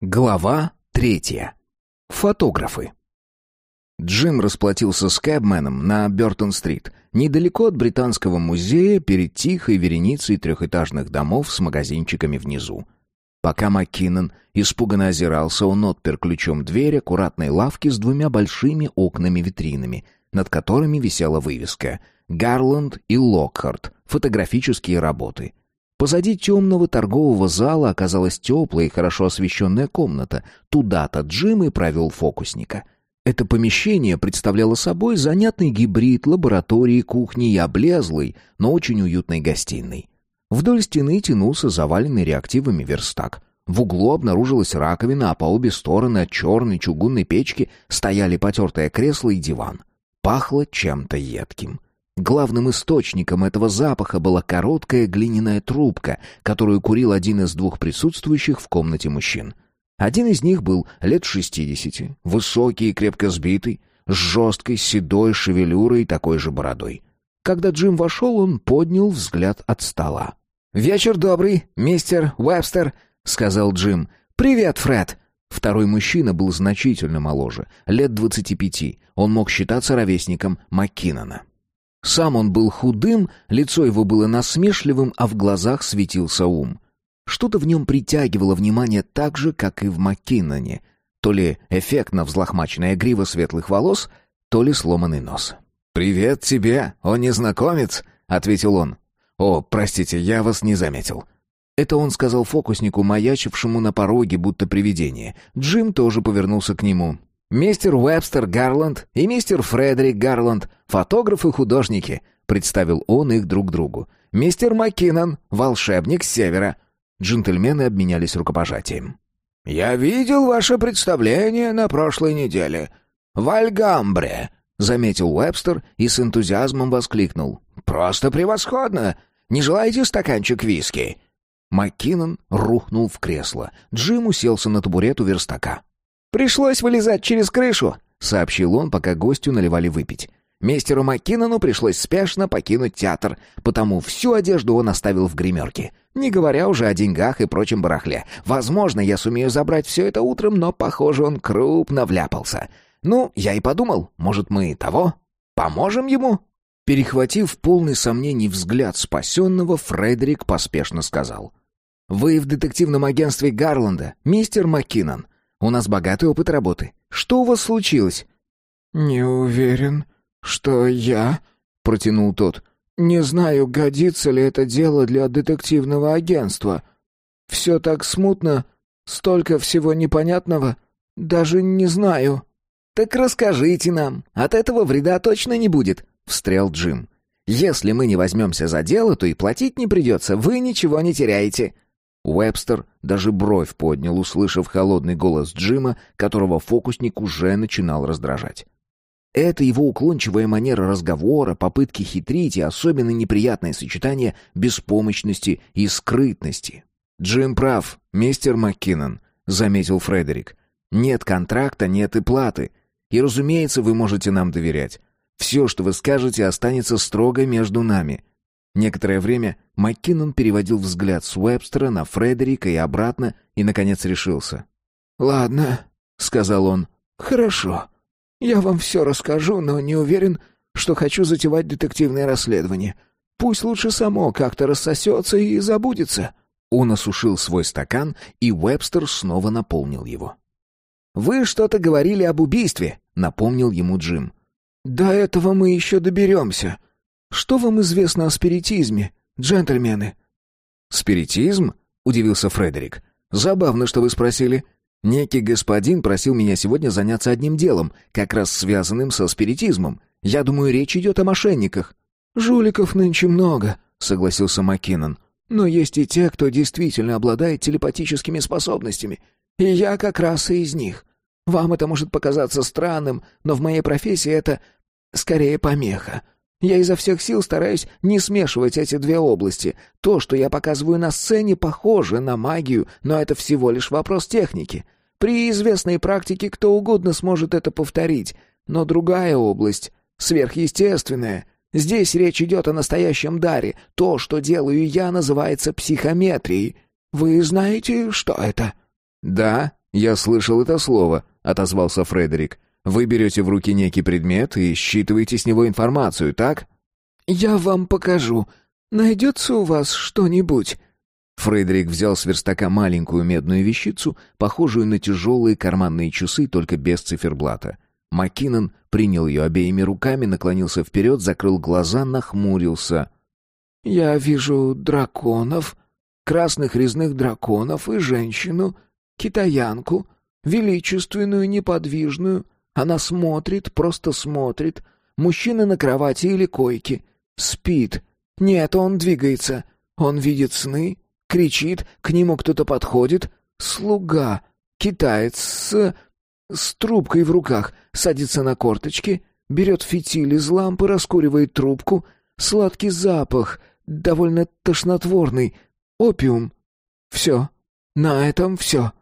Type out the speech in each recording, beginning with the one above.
Глава третья. Фотографы. Джим расплатился с кэбменом на Бёртон-стрит, недалеко от Британского музея, перед тихой вереницей трехэтажных домов с магазинчиками внизу. Пока Маккинон испуганно озирался, он отпер ключом дверь аккуратной лавки с двумя большими окнами-витринами, над которыми висела вывеска «Гарланд и Локхарт. Фотографические работы». Позади темного торгового зала оказалась теплая и хорошо освещенная комната. Туда-то Джим и провел фокусника. Это помещение представляло собой занятный гибрид лаборатории, кухни и облезлой, но очень уютной гостиной. Вдоль стены тянулся заваленный реактивами верстак. В углу обнаружилась раковина, а по обе стороны от черной чугунной печки стояли потертое кресло и диван. Пахло чем-то едким. Главным источником этого запаха была короткая глиняная трубка, которую курил один из двух присутствующих в комнате мужчин. Один из них был лет шестидесяти, высокий и крепко сбитый, с жесткой седой шевелюрой и такой же бородой. Когда Джим вошел, он поднял взгляд от стола. «Вечер добрый, мистер Уэбстер», — сказал Джим. «Привет, Фред». Второй мужчина был значительно моложе, лет двадцати пяти. Он мог считаться ровесником Маккинона. Сам он был худым, лицо его было насмешливым, а в глазах светился ум. Что-то в нем притягивало внимание так же, как и в Маккиноне. То ли эффектно взлохмаченная грива светлых волос, то ли сломанный нос. «Привет тебе, о незнакомец!» — ответил он. «О, простите, я вас не заметил». Это он сказал фокуснику, маячившему на пороге, будто привидение. Джим тоже повернулся к нему. «Мистер Уэбстер Гарланд и мистер Фредерик Гарланд, фотографы и художники», — представил он их друг другу. «Мистер Маккинон, волшебник с севера». Джентльмены обменялись рукопожатием. «Я видел ваше представление на прошлой неделе. В Альгамбре», — заметил Уэбстер и с энтузиазмом воскликнул. «Просто превосходно! Не желаете стаканчик виски?» Маккинон рухнул в кресло. Джим уселся на табурет у верстака. «Пришлось вылезать через крышу», — сообщил он, пока гостю наливали выпить. Мистеру Маккинону пришлось спешно покинуть театр, потому всю одежду он оставил в гримерке. Не говоря уже о деньгах и прочем барахле. Возможно, я сумею забрать все это утром, но, похоже, он крупно вляпался. Ну, я и подумал, может, мы того? Поможем ему?» Перехватив полный сомнений взгляд спасенного, Фредерик поспешно сказал. «Вы в детективном агентстве Гарланда, мистер Маккинон. У нас богатый опыт работы. Что у вас случилось?» «Не уверен, что я...» — протянул тот. «Не знаю, годится ли это дело для детективного агентства. Все так смутно, столько всего непонятного. Даже не знаю». «Так расскажите нам. От этого вреда точно не будет», — встрял Джим. «Если мы не возьмемся за дело, то и платить не придется. Вы ничего не теряете». Уэбстер даже бровь поднял, услышав холодный голос Джима, которого фокусник уже начинал раздражать. Это его уклончивая манера разговора, попытки хитрить и особенно неприятное сочетание беспомощности и скрытности. «Джим прав, мистер МакКиннон», — заметил Фредерик. «Нет контракта, нет и платы. И, разумеется, вы можете нам доверять. Все, что вы скажете, останется строго между нами. Некоторое время Маккинон переводил взгляд с Уэбстера на Фредерика и обратно, и, наконец, решился. «Ладно», — сказал он, — «хорошо. Я вам все расскажу, но не уверен, что хочу затевать детективное расследование. Пусть лучше само как-то рассосется и забудется». Он осушил свой стакан, и Уэбстер снова наполнил его. «Вы что-то говорили об убийстве», — напомнил ему Джим. «До этого мы еще доберемся», что вам известно о спиритизме, джентльмены?» «Спиритизм?» — удивился Фредерик. «Забавно, что вы спросили. Некий господин просил меня сегодня заняться одним делом, как раз связанным со спиритизмом. Я думаю, речь идет о мошенниках». «Жуликов нынче много», — согласился Маккинон. «Но есть и те, кто действительно обладает телепатическими способностями. И я как раз и из них. Вам это может показаться странным, но в моей профессии это скорее помеха. Я изо всех сил стараюсь не смешивать эти две области. То, что я показываю на сцене, похоже на магию, но это всего лишь вопрос техники. При известной практике кто угодно сможет это повторить. Но другая область, сверхъестественная. Здесь речь идет о настоящем даре. То, что делаю я, называется психометрией. Вы знаете, что это? Да, «Я слышал это слово», — отозвался Фредерик. «Вы берете в руки некий предмет и считываете с него информацию, так?» «Я вам покажу. Найдется у вас что-нибудь?» Фредерик взял с верстака маленькую медную вещицу, похожую на тяжелые карманные часы, только без циферблата. Маккинон принял ее обеими руками, наклонился вперед, закрыл глаза, нахмурился. «Я вижу драконов, красных резных драконов и женщину, китаянку, величественную, неподвижную. Она смотрит, просто смотрит. Мужчина на кровати или койке. Спит. Нет, он двигается. Он видит сны, кричит, к нему кто-то подходит. Слуга, китаец с... с трубкой в руках, садится на корточки, берет фитиль из лампы, раскуривает трубку. Сладкий запах, довольно тошнотворный. Опиум. Все. На этом все.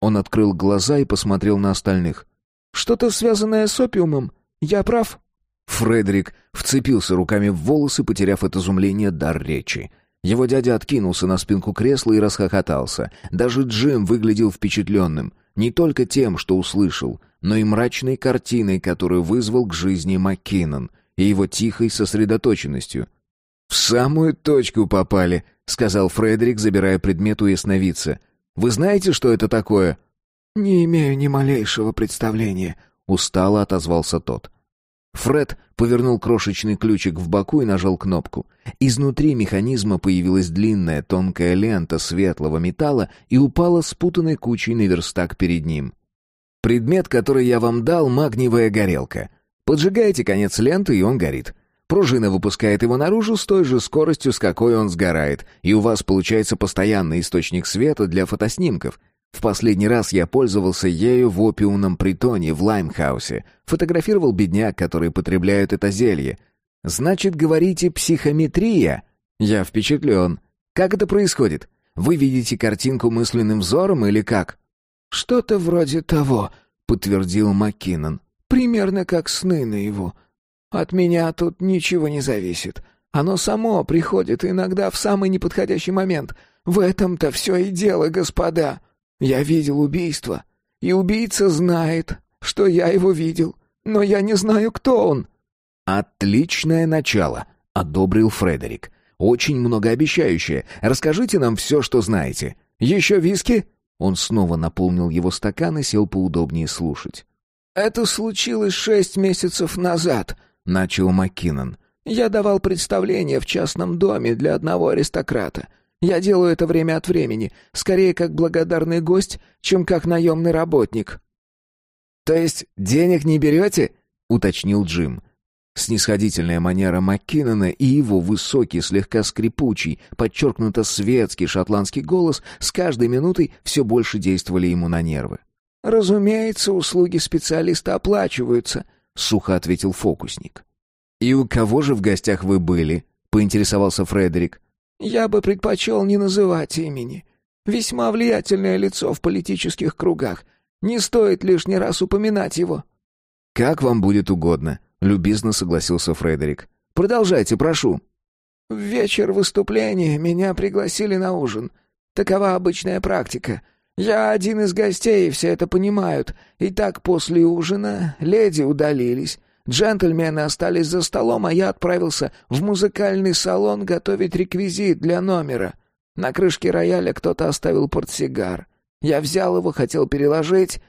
Он открыл глаза и посмотрел на остальных. «Что-то связанное с опиумом. Я прав?» Фредерик вцепился руками в волосы, потеряв от изумления дар речи. Его дядя откинулся на спинку кресла и расхохотался. Даже Джим выглядел впечатленным. Не только тем, что услышал, но и мрачной картиной, которую вызвал к жизни Маккинон, и его тихой сосредоточенностью. «В самую точку попали», — сказал Фредерик, забирая предмет у ясновидца — вы знаете, что это такое?» «Не имею ни малейшего представления», — устало отозвался тот. Фред повернул крошечный ключик в боку и нажал кнопку. Изнутри механизма появилась длинная тонкая лента светлого металла и упала спутанной кучей на верстак перед ним. «Предмет, который я вам дал, магниевая горелка. Поджигаете конец ленты, и он горит. Пружина выпускает его наружу с той же скоростью, с какой он сгорает, и у вас получается постоянный источник света для фотоснимков. В последний раз я пользовался ею в опиумном притоне в Лаймхаусе. Фотографировал бедняк, которые потребляют это зелье. Значит, говорите, психометрия? Я впечатлен. Как это происходит? Вы видите картинку мысленным взором или как? Что-то вроде того, подтвердил Маккинон. Примерно как сны на его. От меня тут ничего не зависит. Оно само приходит иногда в самый неподходящий момент. В этом-то все и дело, господа. Я видел убийство, и убийца знает, что я его видел, но я не знаю, кто он». «Отличное начало», — одобрил Фредерик. «Очень многообещающее. Расскажите нам все, что знаете. Еще виски?» Он снова наполнил его стакан и сел поудобнее слушать. «Это случилось шесть месяцев назад», — начал Маккинон. «Я давал представление в частном доме для одного аристократа. Я делаю это время от времени, скорее как благодарный гость, чем как наемный работник». «То есть денег не берете?» — уточнил Джим. Снисходительная манера Маккинона и его высокий, слегка скрипучий, подчеркнуто светский шотландский голос с каждой минутой все больше действовали ему на нервы. «Разумеется, услуги специалиста оплачиваются», — сухо ответил фокусник. «И у кого же в гостях вы были?» — поинтересовался Фредерик. «Я бы предпочел не называть имени. Весьма влиятельное лицо в политических кругах. Не стоит лишний раз упоминать его». «Как вам будет угодно», — любезно согласился Фредерик. «Продолжайте, прошу». «В вечер выступления меня пригласили на ужин. Такова обычная практика. Я один из гостей, все это понимают. И так после ужина леди удалились. Джентльмены остались за столом, а я отправился в музыкальный салон готовить реквизит для номера. На крышке рояля кто-то оставил портсигар. Я взял его, хотел переложить,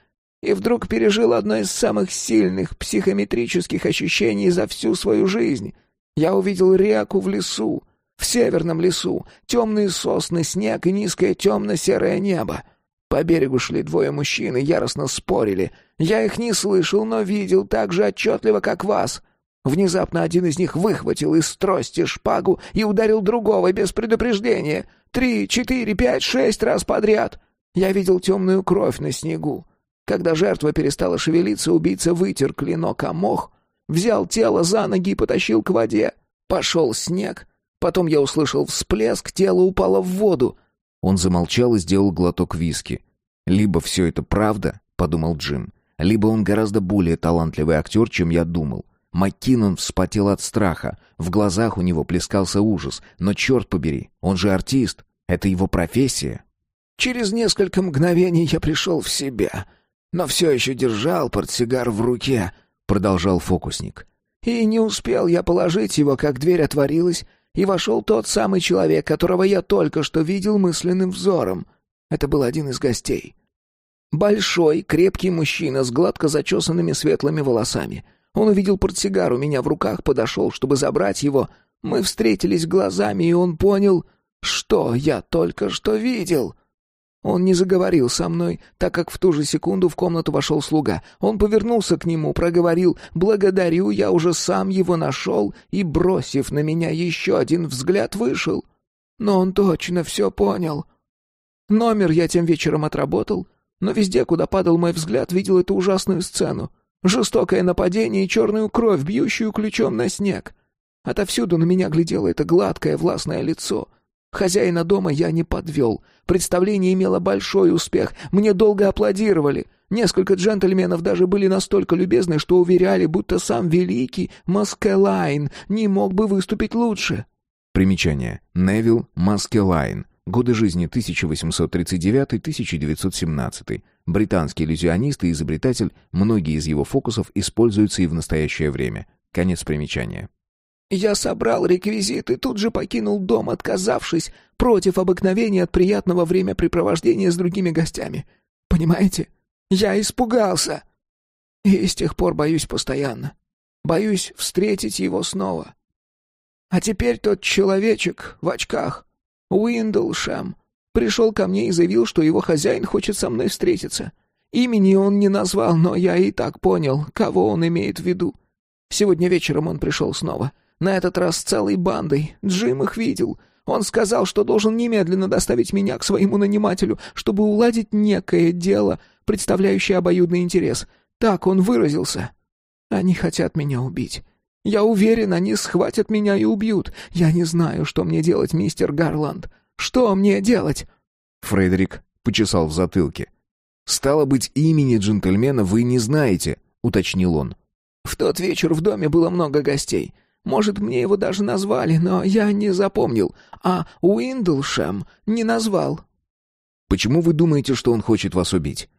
и вдруг пережил одно из самых сильных психометрических ощущений за всю свою жизнь. Я увидел реку в лесу, в северном лесу, темные сосны, снег и низкое темно-серое небо. По берегу шли двое мужчин и яростно спорили. Я их не слышал, но видел так же отчетливо, как вас. Внезапно один из них выхватил из трости шпагу и ударил другого без предупреждения. Три, четыре, пять, шесть раз подряд. Я видел темную кровь на снегу. Когда жертва перестала шевелиться, убийца вытер клинок о мох, взял тело за ноги и потащил к воде. Пошел снег. Потом я услышал всплеск, тело упало в воду. Он замолчал и сделал глоток виски. «Либо все это правда», — подумал Джим, «либо он гораздо более талантливый актер, чем я думал». Маккинон вспотел от страха. В глазах у него плескался ужас. Но черт побери, он же артист. Это его профессия. Через несколько мгновений я пришел в себя, но все еще держал портсигар в руке, — продолжал фокусник. И не успел я положить его, как дверь отворилась, и вошел тот самый человек, которого я только что видел мысленным взором. Это был один из гостей. Большой, крепкий мужчина с гладко зачесанными светлыми волосами. Он увидел портсигар у меня в руках, подошел, чтобы забрать его. Мы встретились глазами, и он понял, что я только что видел. Он не заговорил со мной, так как в ту же секунду в комнату вошел слуга. Он повернулся к нему, проговорил «Благодарю, я уже сам его нашел» и, бросив на меня еще один взгляд, вышел. Но он точно все понял. Номер я тем вечером отработал, но везде, куда падал мой взгляд, видел эту ужасную сцену. Жестокое нападение и черную кровь, бьющую ключом на снег. Отовсюду на меня глядело это гладкое властное лицо — Хозяина дома я не подвел. Представление имело большой успех. Мне долго аплодировали. Несколько джентльменов даже были настолько любезны, что уверяли, будто сам великий Маскелайн не мог бы выступить лучше. Примечание. Невил Маскелайн. Годы жизни 1839-1917. Британский иллюзионист и изобретатель, многие из его фокусов используются и в настоящее время. Конец примечания. Я собрал реквизиты, тут же покинул дом, отказавшись против обыкновения от приятного времяпрепровождения с другими гостями. Понимаете? Я испугался. И с тех пор боюсь постоянно. Боюсь встретить его снова. А теперь тот человечек в очках, Уиндлшем, пришел ко мне и заявил, что его хозяин хочет со мной встретиться. Имени он не назвал, но я и так понял, кого он имеет в виду. Сегодня вечером он пришел снова — на этот раз целой бандой. Джим их видел. Он сказал, что должен немедленно доставить меня к своему нанимателю, чтобы уладить некое дело, представляющее обоюдный интерес. Так он выразился. Они хотят меня убить. Я уверен, они схватят меня и убьют. Я не знаю, что мне делать, мистер Гарланд. Что мне делать?» Фредерик почесал в затылке. «Стало быть, имени джентльмена вы не знаете», — уточнил он. «В тот вечер в доме было много гостей. Может, мне его даже назвали, но я не запомнил, а Уиндлшем не назвал». «Почему вы думаете, что он хочет вас убить?»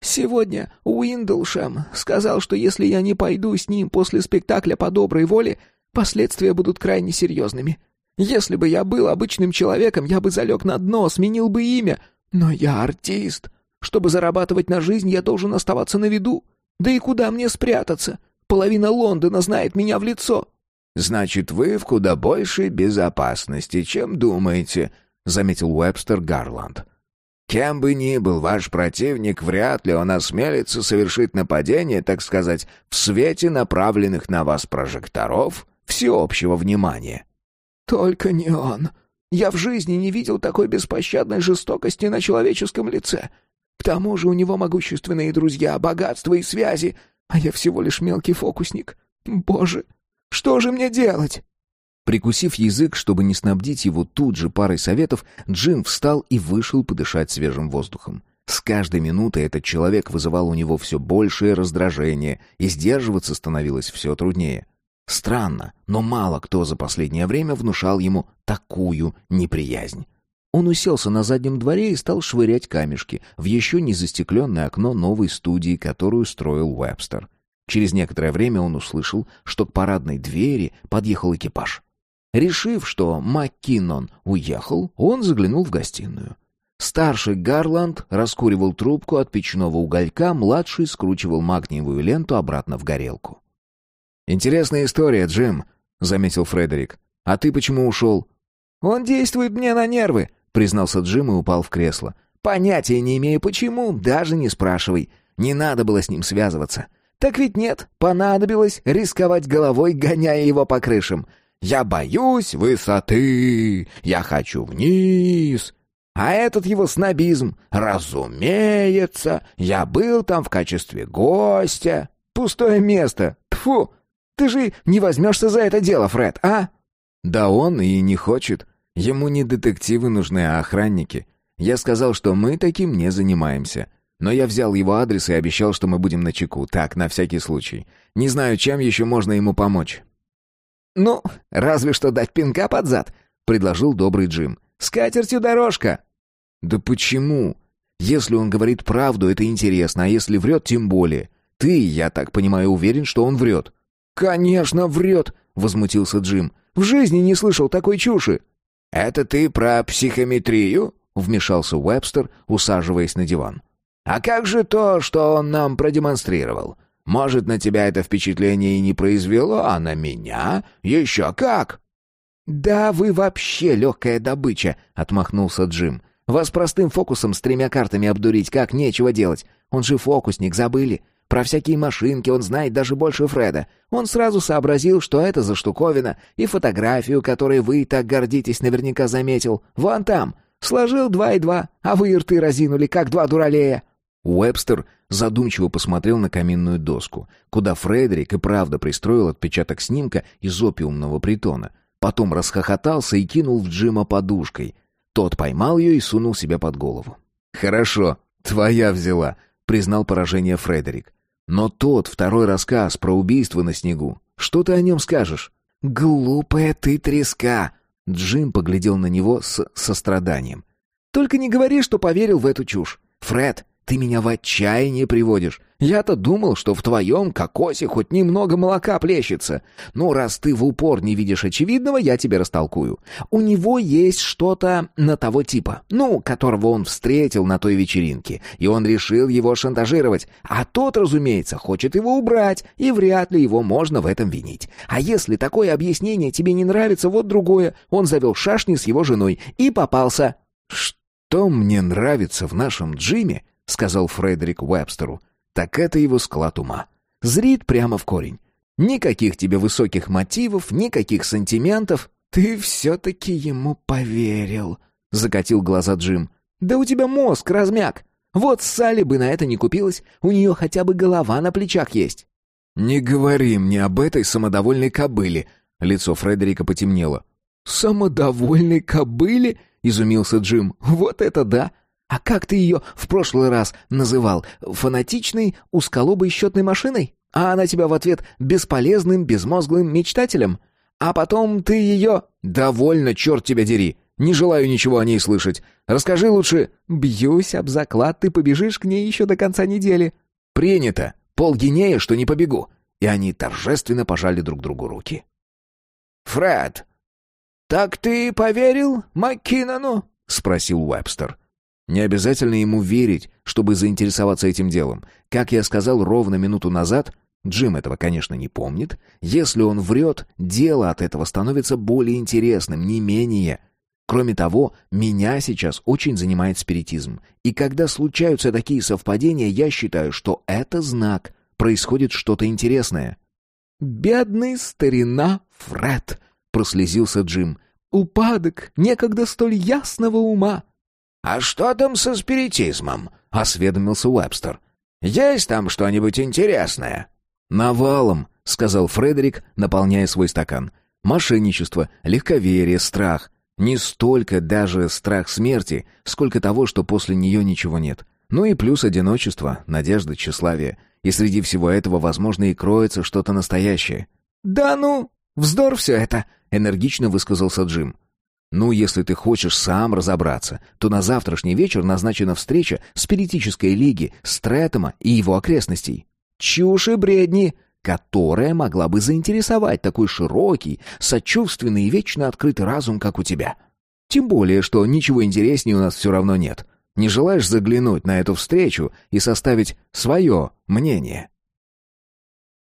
«Сегодня Уиндлшем сказал, что если я не пойду с ним после спектакля по доброй воле, последствия будут крайне серьезными. Если бы я был обычным человеком, я бы залег на дно, сменил бы имя. Но я артист. Чтобы зарабатывать на жизнь, я должен оставаться на виду. Да и куда мне спрятаться? Половина Лондона знает меня в лицо». «Значит, вы в куда большей безопасности, чем думаете», — заметил Уэбстер Гарланд. «Кем бы ни был ваш противник, вряд ли он осмелится совершить нападение, так сказать, в свете направленных на вас прожекторов всеобщего внимания». «Только не он. Я в жизни не видел такой беспощадной жестокости на человеческом лице. К тому же у него могущественные друзья, богатство и связи, а я всего лишь мелкий фокусник. Боже, что же мне делать?» Прикусив язык, чтобы не снабдить его тут же парой советов, Джим встал и вышел подышать свежим воздухом. С каждой минутой этот человек вызывал у него все большее раздражение, и сдерживаться становилось все труднее. Странно, но мало кто за последнее время внушал ему такую неприязнь. Он уселся на заднем дворе и стал швырять камешки в еще не застекленное окно новой студии, которую строил Уэбстер. Через некоторое время он услышал, что к парадной двери подъехал экипаж. Решив, что МакКиннон уехал, он заглянул в гостиную. Старший Гарланд раскуривал трубку от печного уголька, младший скручивал магниевую ленту обратно в горелку. «Интересная история, Джим», — заметил Фредерик. «А ты почему ушел?» «Он действует мне на нервы», признался Джим и упал в кресло. Понятия не имею почему, даже не спрашивай. Не надо было с ним связываться. Так ведь нет, понадобилось рисковать головой, гоняя его по крышам. Я боюсь высоты, я хочу вниз. А этот его снобизм, разумеется, я был там в качестве гостя. Пустое место. Тфу. Ты же не возьмешься за это дело, Фред, а? Да он и не хочет. Ему не детективы нужны, а охранники. Я сказал, что мы таким не занимаемся. Но я взял его адрес и обещал, что мы будем на чеку. Так, на всякий случай. Не знаю, чем еще можно ему помочь. «Ну, разве что дать пинка под зад», — предложил добрый Джим. «С катертью дорожка». «Да почему? Если он говорит правду, это интересно, а если врет, тем более. Ты, я так понимаю, уверен, что он врет». «Конечно, врет!» — возмутился Джим. «В жизни не слышал такой чуши!» «Это ты про психометрию?» — вмешался Уэбстер, усаживаясь на диван. «А как же то, что он нам продемонстрировал? Может, на тебя это впечатление и не произвело, а на меня еще как?» «Да вы вообще легкая добыча», — отмахнулся Джим. «Вас простым фокусом с тремя картами обдурить как нечего делать. Он же фокусник, забыли. Про всякие машинки он знает даже больше Фреда. Он сразу сообразил, что это за штуковина, и фотографию, которой вы так гордитесь, наверняка заметил. Вон там. Сложил два и два, а вы рты разинули, как два дуралея». Уэбстер задумчиво посмотрел на каминную доску, куда Фредерик и правда пристроил отпечаток снимка из опиумного притона — Потом расхохотался и кинул в Джима подушкой. Тот поймал ее и сунул себе под голову. «Хорошо, твоя взяла», — признал поражение Фредерик. «Но тот второй рассказ про убийство на снегу, что ты о нем скажешь?» «Глупая ты треска!» Джим поглядел на него с состраданием. «Только не говори, что поверил в эту чушь. Фред, ты меня в отчаяние приводишь. Я-то думал, что в твоем кокосе хоть немного молока плещется. Ну, раз ты в упор не видишь очевидного, я тебе растолкую. У него есть что-то на того типа, ну, которого он встретил на той вечеринке, и он решил его шантажировать. А тот, разумеется, хочет его убрать, и вряд ли его можно в этом винить. А если такое объяснение тебе не нравится, вот другое. Он завел шашни с его женой и попался. Что мне нравится в нашем Джиме, — сказал Фредерик Уэбстеру, — так это его склад ума. Зрит прямо в корень. Никаких тебе высоких мотивов, никаких сантиментов. «Ты все-таки ему поверил», — закатил глаза Джим. «Да у тебя мозг размяк. Вот Салли бы на это не купилась, у нее хотя бы голова на плечах есть». «Не говори мне об этой самодовольной кобыле», — лицо Фредерика потемнело. «Самодовольной кобыле?» — изумился Джим. «Вот это да! А как ты ее в прошлый раз называл? Фанатичной, узколобой счетной машиной? А она тебя в ответ бесполезным, безмозглым мечтателем? А потом ты ее... Довольно, черт тебя дери! Не желаю ничего о ней слышать. Расскажи лучше... Бьюсь об заклад, ты побежишь к ней еще до конца недели. Принято. Полгинея, что не побегу. И они торжественно пожали друг другу руки. «Фред, так ты поверил Маккинону?» — спросил Уэбстер. Не обязательно ему верить, чтобы заинтересоваться этим делом. Как я сказал ровно минуту назад, Джим этого, конечно, не помнит. Если он врет, дело от этого становится более интересным, не менее. Кроме того, меня сейчас очень занимает спиритизм. И когда случаются такие совпадения, я считаю, что это знак. Происходит что-то интересное. «Бедный старина Фред!» — прослезился Джим. «Упадок некогда столь ясного ума!» «А что там со спиритизмом?» — осведомился Уэбстер. «Есть там что-нибудь интересное?» «Навалом», — сказал Фредерик, наполняя свой стакан. «Мошенничество, легковерие, страх. Не столько даже страх смерти, сколько того, что после нее ничего нет. Ну и плюс одиночество, надежда, тщеславие. И среди всего этого, возможно, и кроется что-то настоящее». «Да ну, вздор все это», — энергично высказался Джим. Ну, если ты хочешь сам разобраться, то на завтрашний вечер назначена встреча спиритической лиги Стрэттема и его окрестностей. Чушь и бредни, которая могла бы заинтересовать такой широкий, сочувственный и вечно открытый разум, как у тебя. Тем более, что ничего интереснее у нас все равно нет. Не желаешь заглянуть на эту встречу и составить свое мнение?»